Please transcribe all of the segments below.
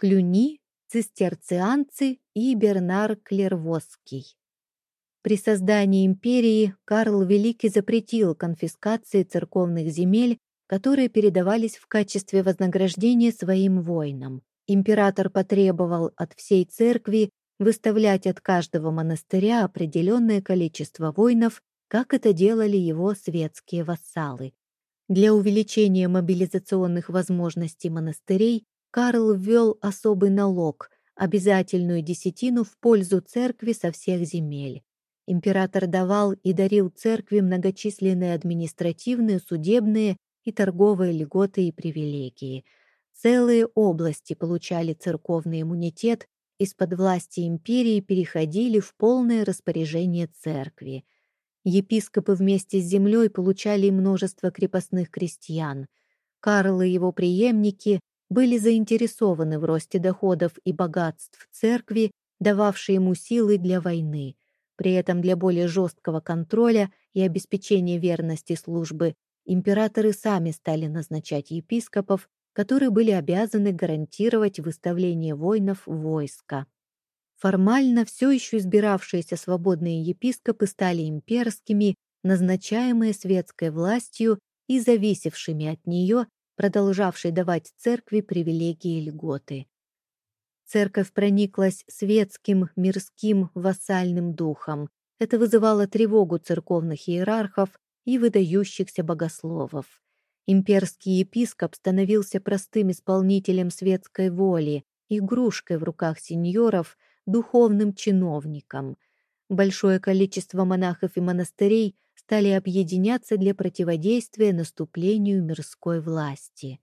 Клюни, цистерцианцы и Бернар Клервосский. При создании империи Карл Великий запретил конфискации церковных земель, которые передавались в качестве вознаграждения своим воинам. Император потребовал от всей церкви выставлять от каждого монастыря определенное количество воинов, как это делали его светские вассалы. Для увеличения мобилизационных возможностей монастырей Карл ввел особый налог, обязательную десятину в пользу церкви со всех земель. Император давал и дарил церкви многочисленные административные, судебные и торговые льготы и привилегии. Целые области получали церковный иммунитет из-под власти империи переходили в полное распоряжение церкви. Епископы вместе с землей получали множество крепостных крестьян. Карл и его преемники были заинтересованы в росте доходов и богатств церкви, дававшей ему силы для войны. При этом для более жесткого контроля и обеспечения верности службы императоры сами стали назначать епископов, которые были обязаны гарантировать выставление воинов войска. Формально все еще избиравшиеся свободные епископы стали имперскими, назначаемые светской властью и зависевшими от нее, продолжавшей давать церкви привилегии и льготы. Церковь прониклась светским, мирским, вассальным духом. Это вызывало тревогу церковных иерархов и выдающихся богословов. Имперский епископ становился простым исполнителем светской воли, игрушкой в руках сеньоров, духовным чиновником. Большое количество монахов и монастырей стали объединяться для противодействия наступлению мирской власти.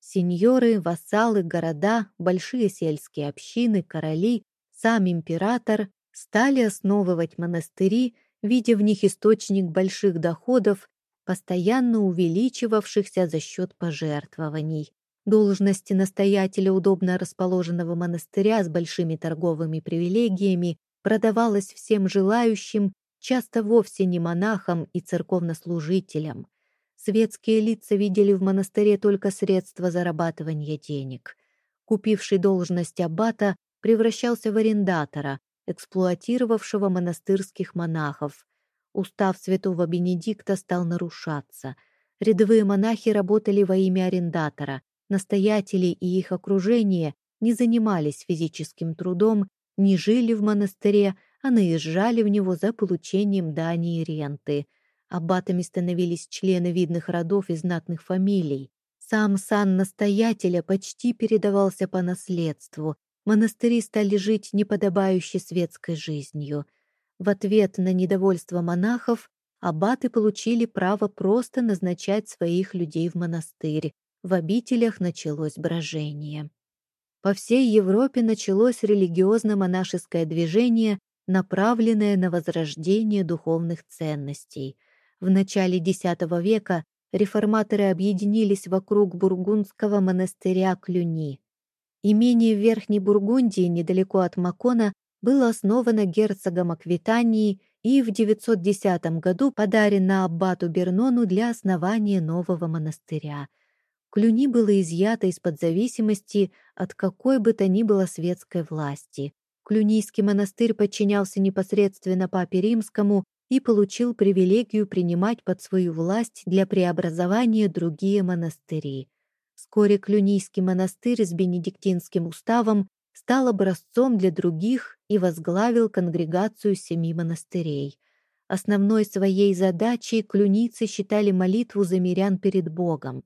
Сеньоры, вассалы, города, большие сельские общины, короли, сам император стали основывать монастыри, видя в них источник больших доходов постоянно увеличивавшихся за счет пожертвований. Должности настоятеля удобно расположенного монастыря с большими торговыми привилегиями продавалась всем желающим, часто вовсе не монахам и церковнослужителям. Светские лица видели в монастыре только средства зарабатывания денег. Купивший должность аббата превращался в арендатора, эксплуатировавшего монастырских монахов, Устав святого Бенедикта стал нарушаться. Рядовые монахи работали во имя арендатора. Настоятели и их окружение не занимались физическим трудом, не жили в монастыре, а наезжали в него за получением дани и ренты. Аббатами становились члены видных родов и знатных фамилий. Сам сан настоятеля почти передавался по наследству. Монастыри стали жить неподобающей светской жизнью. В ответ на недовольство монахов аббаты получили право просто назначать своих людей в монастырь. В обителях началось брожение. По всей Европе началось религиозно-монашеское движение, направленное на возрождение духовных ценностей. В начале X века реформаторы объединились вокруг бургундского монастыря Клюни. Имение в Верхней Бургундии, недалеко от Макона, было основано герцогом Аквитании и в 910 году подарено аббату Бернону для основания нового монастыря. Клюни было изъято из-под зависимости от какой бы то ни было светской власти. Клюнийский монастырь подчинялся непосредственно папе римскому и получил привилегию принимать под свою власть для преобразования другие монастыри. Вскоре Клюнийский монастырь с бенедиктинским уставом стал образцом для других и возглавил конгрегацию семи монастырей. Основной своей задачей клюницы считали молитву за мирян перед Богом.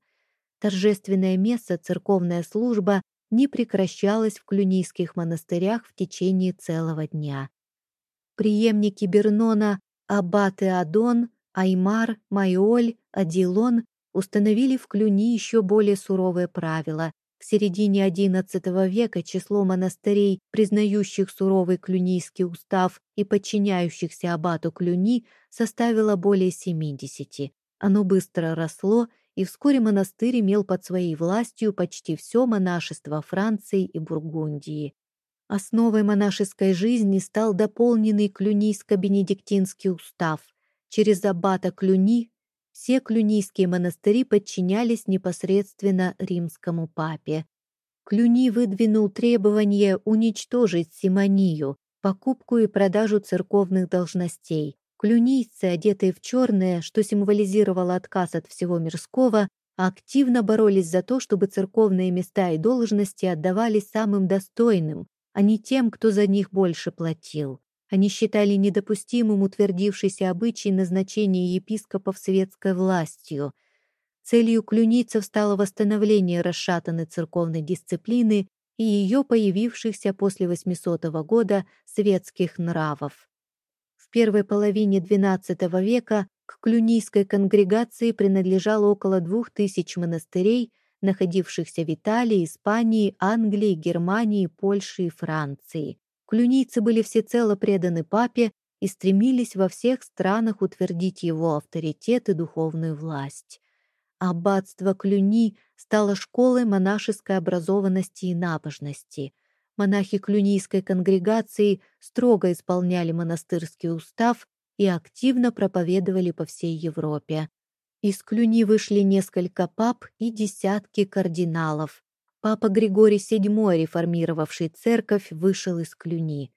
Торжественное место, церковная служба не прекращалась в клюнийских монастырях в течение целого дня. Приемники Бернона Аббаты Адон, Аймар, Майоль, Адилон установили в Клюни еще более суровые правила, к середине XI века число монастырей, признающих суровый клюнийский устав и подчиняющихся аббату Клюни, составило более 70. Оно быстро росло, и вскоре монастырь имел под своей властью почти все монашество Франции и Бургундии. Основой монашеской жизни стал дополненный клюнийско-бенедиктинский устав. Через аббата Клюни все клюнийские монастыри подчинялись непосредственно римскому папе. Клюни выдвинул требование уничтожить симонию, покупку и продажу церковных должностей. Клюнийцы, одетые в черное, что символизировало отказ от всего мирского, активно боролись за то, чтобы церковные места и должности отдавались самым достойным, а не тем, кто за них больше платил. Они считали недопустимым утвердившийся обычай назначения епископов светской властью. Целью клюницев стало восстановление расшатанной церковной дисциплины и ее появившихся после 800 года светских нравов. В первой половине XII века к клюнийской конгрегации принадлежало около двух тысяч монастырей, находившихся в Италии, Испании, Англии, Германии, Польше и Франции. Клюнийцы были всецело преданы папе и стремились во всех странах утвердить его авторитет и духовную власть. Аббатство Клюни стало школой монашеской образованности и набожности. Монахи клюнийской конгрегации строго исполняли монастырский устав и активно проповедовали по всей Европе. Из Клюни вышли несколько пап и десятки кардиналов. Папа Григорий VII, реформировавший церковь, вышел из Клюни.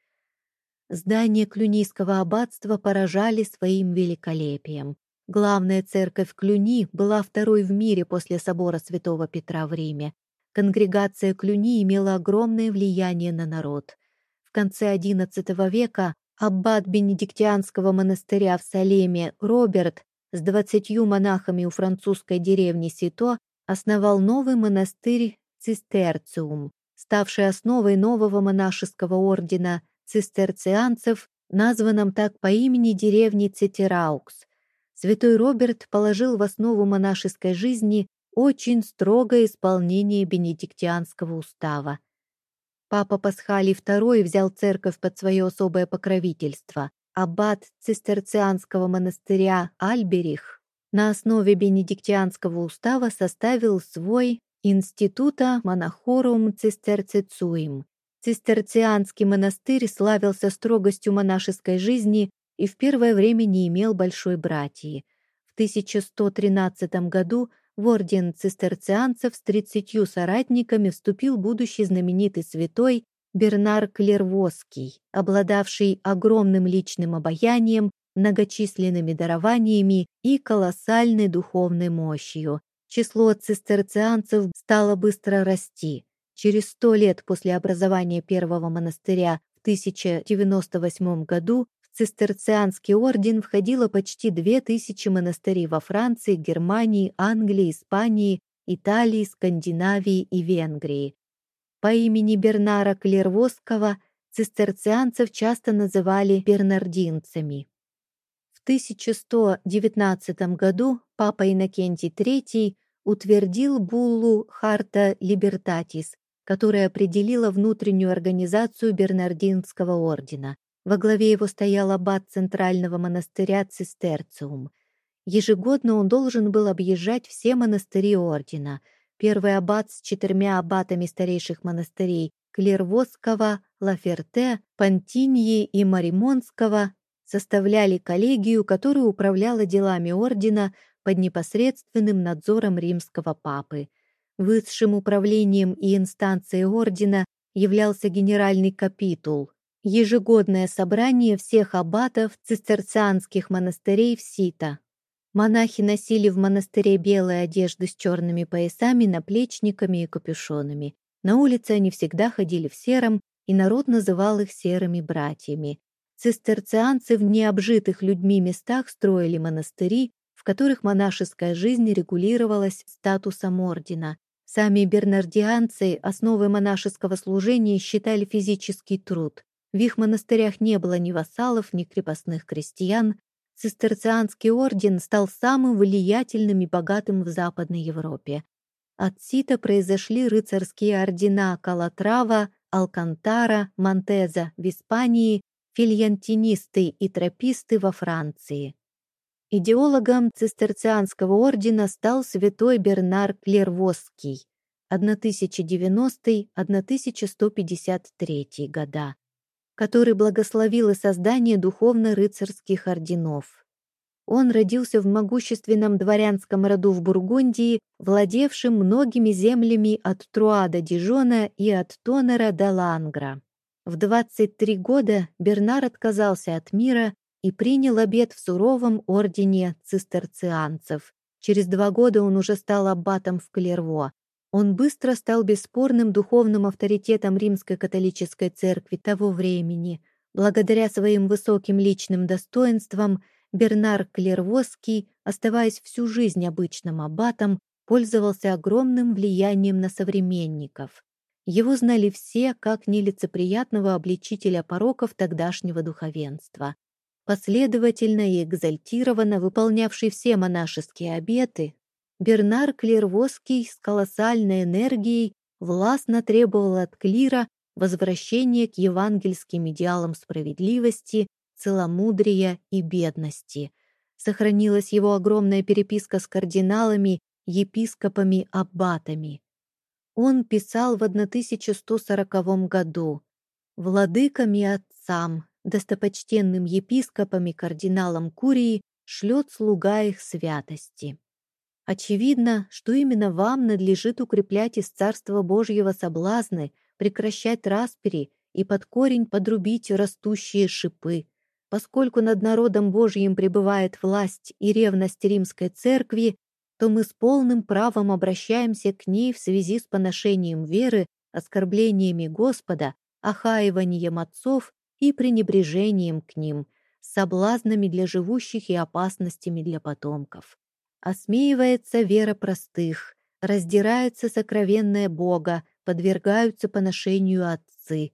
Здания Клюнийского аббатства поражали своим великолепием. Главная церковь Клюни была второй в мире после собора Святого Петра в Риме. Конгрегация Клюни имела огромное влияние на народ. В конце XI века аббат бенедиктианского монастыря в Салеме Роберт с двадцатью монахами у французской деревни Сито основал новый монастырь Цистерциум, ставший основой нового монашеского ордена цистерцианцев, названном так по имени деревни Цитераукс. Святой Роберт положил в основу монашеской жизни очень строгое исполнение бенедиктинского устава. Папа Пасхалий II взял церковь под свое особое покровительство. Аббат цистерцианского монастыря Альберих на основе бенедиктианского устава составил свой Института Монахорум Цистерцицуим. Цистерцианский монастырь славился строгостью монашеской жизни и в первое время не имел большой братьи. В 1113 году в орден цистерцианцев с тридцатью соратниками вступил будущий знаменитый святой Бернар Клервоский, обладавший огромным личным обаянием, многочисленными дарованиями и колоссальной духовной мощью, Число цистерцианцев стало быстро расти. Через сто лет после образования первого монастыря в 1098 году цистерцианский орден входило почти две тысячи монастырей во Франции, Германии, Англии, Испании, Италии, Скандинавии и Венгрии. По имени Бернара Клервосского цистерцианцев часто называли бернардинцами. В 1119 году папа Иннокентий III утвердил буллу «Харта Либертатис», которая определила внутреннюю организацию Бернардинского ордена. Во главе его стоял аббат центрального монастыря Цистерциум. Ежегодно он должен был объезжать все монастыри ордена. Первый аббат с четырьмя аббатами старейших монастырей Клервосского, Лаферте, Пантиньи и Маримонского составляли коллегию, которая управляла делами ордена под непосредственным надзором римского папы. Высшим управлением и инстанцией ордена являлся генеральный капитул, ежегодное собрание всех аббатов цистерцианских монастырей в Сита. Монахи носили в монастыре белые одежды с черными поясами, наплечниками и капюшонами. На улице они всегда ходили в сером, и народ называл их серыми братьями. Цистерцианцы в необжитых людьми местах строили монастыри, в которых монашеская жизнь регулировалась статусом ордена. Сами бернардианцы основой монашеского служения считали физический труд. В их монастырях не было ни вассалов, ни крепостных крестьян. Цистерцианский орден стал самым влиятельным и богатым в Западной Европе. От Сита произошли рыцарские ордена Калатрава, Алкантара, Монтеза в Испании, фильянтинисты и трописты во Франции. Идеологом цистерцианского ордена стал святой Бернар Клервосский 1090-1153 года, который благословил и создание духовно-рыцарских орденов. Он родился в могущественном дворянском роду в Бургундии, владевшем многими землями от Труа до Дижона и от Тонера до Лангра. В 23 года Бернар отказался от мира и принял обет в суровом ордене цистерцианцев. Через два года он уже стал аббатом в Клерво. Он быстро стал бесспорным духовным авторитетом римской католической церкви того времени. Благодаря своим высоким личным достоинствам Бернар Клервосский, оставаясь всю жизнь обычным аббатом, пользовался огромным влиянием на современников. Его знали все как нелицеприятного обличителя пороков тогдашнего духовенства. Последовательно и экзальтированно выполнявший все монашеские обеты, Бернар Клервоский с колоссальной энергией властно требовал от клира возвращения к евангельским идеалам справедливости, целомудрия и бедности. Сохранилась его огромная переписка с кардиналами, епископами, аббатами. Он писал в 1140 году «Владыкам и отцам, достопочтенным епископам и кардиналам Курии шлет слуга их святости». Очевидно, что именно вам надлежит укреплять из Царства Божьего соблазны, прекращать распери и под корень подрубить растущие шипы, Поскольку над народом Божьим пребывает власть и ревность римской церкви, то мы с полным правом обращаемся к ней в связи с поношением веры, оскорблениями Господа, охаиванием отцов и пренебрежением к ним, соблазнами для живущих и опасностями для потомков. Осмеивается вера простых, раздирается сокровенное Бога, подвергаются поношению отцы,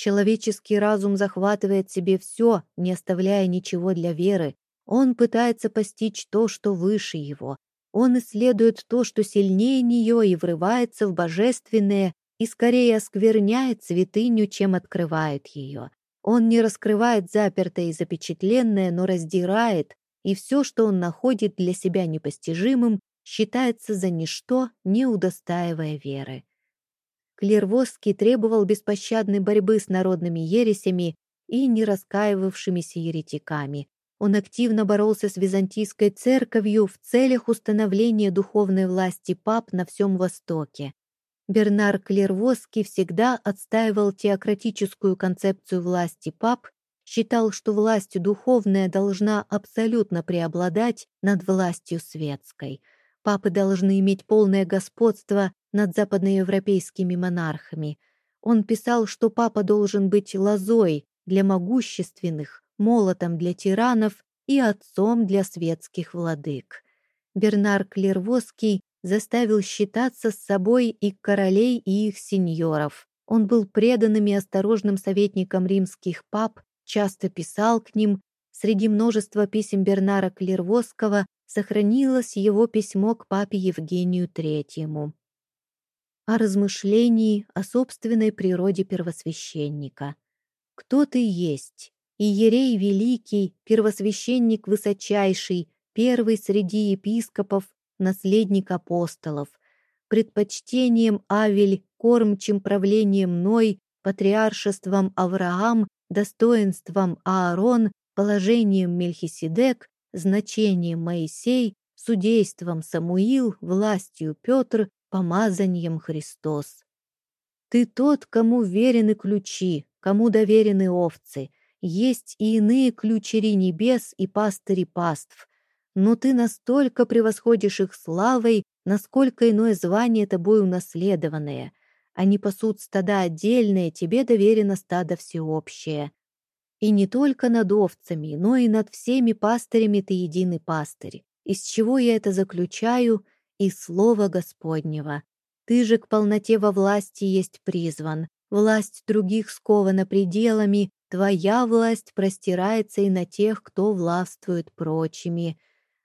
Человеческий разум захватывает себе все, не оставляя ничего для веры. Он пытается постичь то, что выше его. Он исследует то, что сильнее нее, и врывается в божественное, и скорее оскверняет святыню, чем открывает ее. Он не раскрывает запертое и запечатленное, но раздирает, и все, что он находит для себя непостижимым, считается за ничто, не удостаивая веры. Клервосский требовал беспощадной борьбы с народными ересями и нераскаивавшимися еретиками. Он активно боролся с византийской церковью в целях установления духовной власти пап на всем Востоке. Бернар Клервосский всегда отстаивал теократическую концепцию власти пап, считал, что власть духовная должна абсолютно преобладать над властью светской. Папы должны иметь полное господство над западноевропейскими монархами. Он писал, что папа должен быть лозой для могущественных, молотом для тиранов и отцом для светских владык. Бернар Клервоский заставил считаться с собой и королей, и их сеньоров. Он был преданным и осторожным советником римских пап, часто писал к ним. Среди множества писем Бернара Клервосского сохранилось его письмо к папе Евгению Третьему о размышлении о собственной природе первосвященника. Кто ты есть? Иерей великий, первосвященник высочайший, первый среди епископов, наследник апостолов. Предпочтением Авель, кормчим правлением Ной, патриаршеством Авраам, достоинством Аарон, положением Мельхиседек, значением Моисей, судейством Самуил, властью Петр, помазанием Христос. Ты тот, кому верены ключи, кому доверены овцы. Есть и иные ключери небес и пастыри паств. Но ты настолько превосходишь их славой, насколько иное звание тобой унаследованное. Они пасут стада отдельные, тебе доверено стадо всеобщее. И не только над овцами, но и над всеми пастырями ты единый пастырь. Из чего я это заключаю — и Слова Господнего. Ты же к полноте во власти есть призван. Власть других скована пределами, твоя власть простирается и на тех, кто властвует прочими.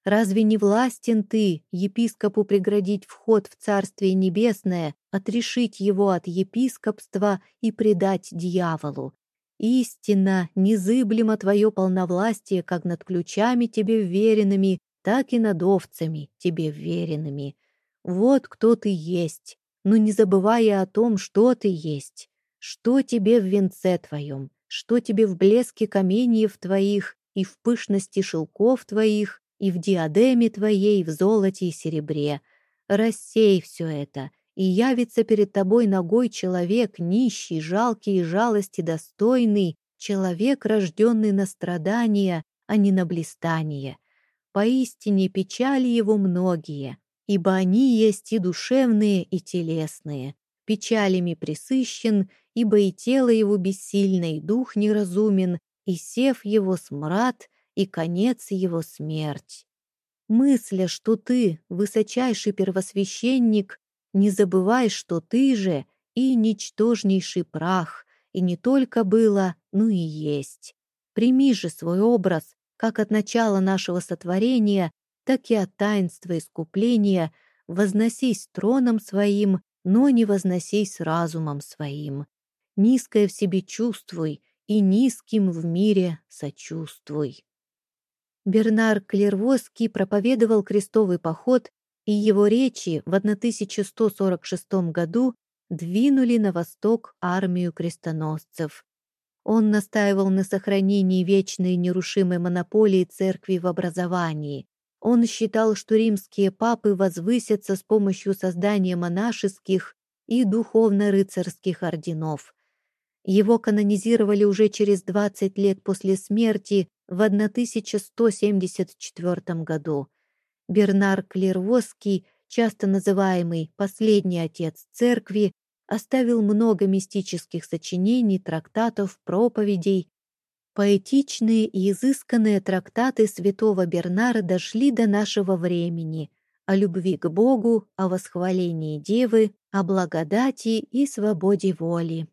Разве не властен ты, епископу преградить вход в Царствие Небесное, отрешить его от епископства и предать дьяволу? Истинно, незыблемо твое полновластие, как над ключами тебе вверенными, так и над овцами, тебе веренными. Вот кто ты есть, но не забывая о том, что ты есть, что тебе в венце твоем, что тебе в блеске каменьев твоих и в пышности шелков твоих, и в диадеме твоей в золоте и серебре. Рассей все это, и явится перед тобой ногой человек, нищий, жалкий и жалости достойный, человек, рожденный на страдания, а не на блистание. Поистине печали его многие, ибо они есть и душевные, и телесные. Печалями присыщен, ибо и тело его бессильно, и дух неразумен, и сев его смрад, и конец его смерть. Мысля, что ты, высочайший первосвященник, не забывай, что ты же и ничтожнейший прах, и не только было, но и есть. Прими же свой образ, как от начала нашего сотворения, так и от таинства искупления, возносись троном своим, но не возносись разумом своим. Низкое в себе чувствуй, и низким в мире сочувствуй. Бернар Клервоский проповедовал крестовый поход, и его речи в 1146 году двинули на восток армию крестоносцев. Он настаивал на сохранении вечной нерушимой монополии церкви в образовании. Он считал, что римские папы возвысятся с помощью создания монашеских и духовно-рыцарских орденов. Его канонизировали уже через 20 лет после смерти в 1174 году. Бернар Клервосский, часто называемый «последний отец церкви», оставил много мистических сочинений, трактатов, проповедей. Поэтичные и изысканные трактаты святого Бернара дошли до нашего времени о любви к Богу, о восхвалении Девы, о благодати и свободе воли.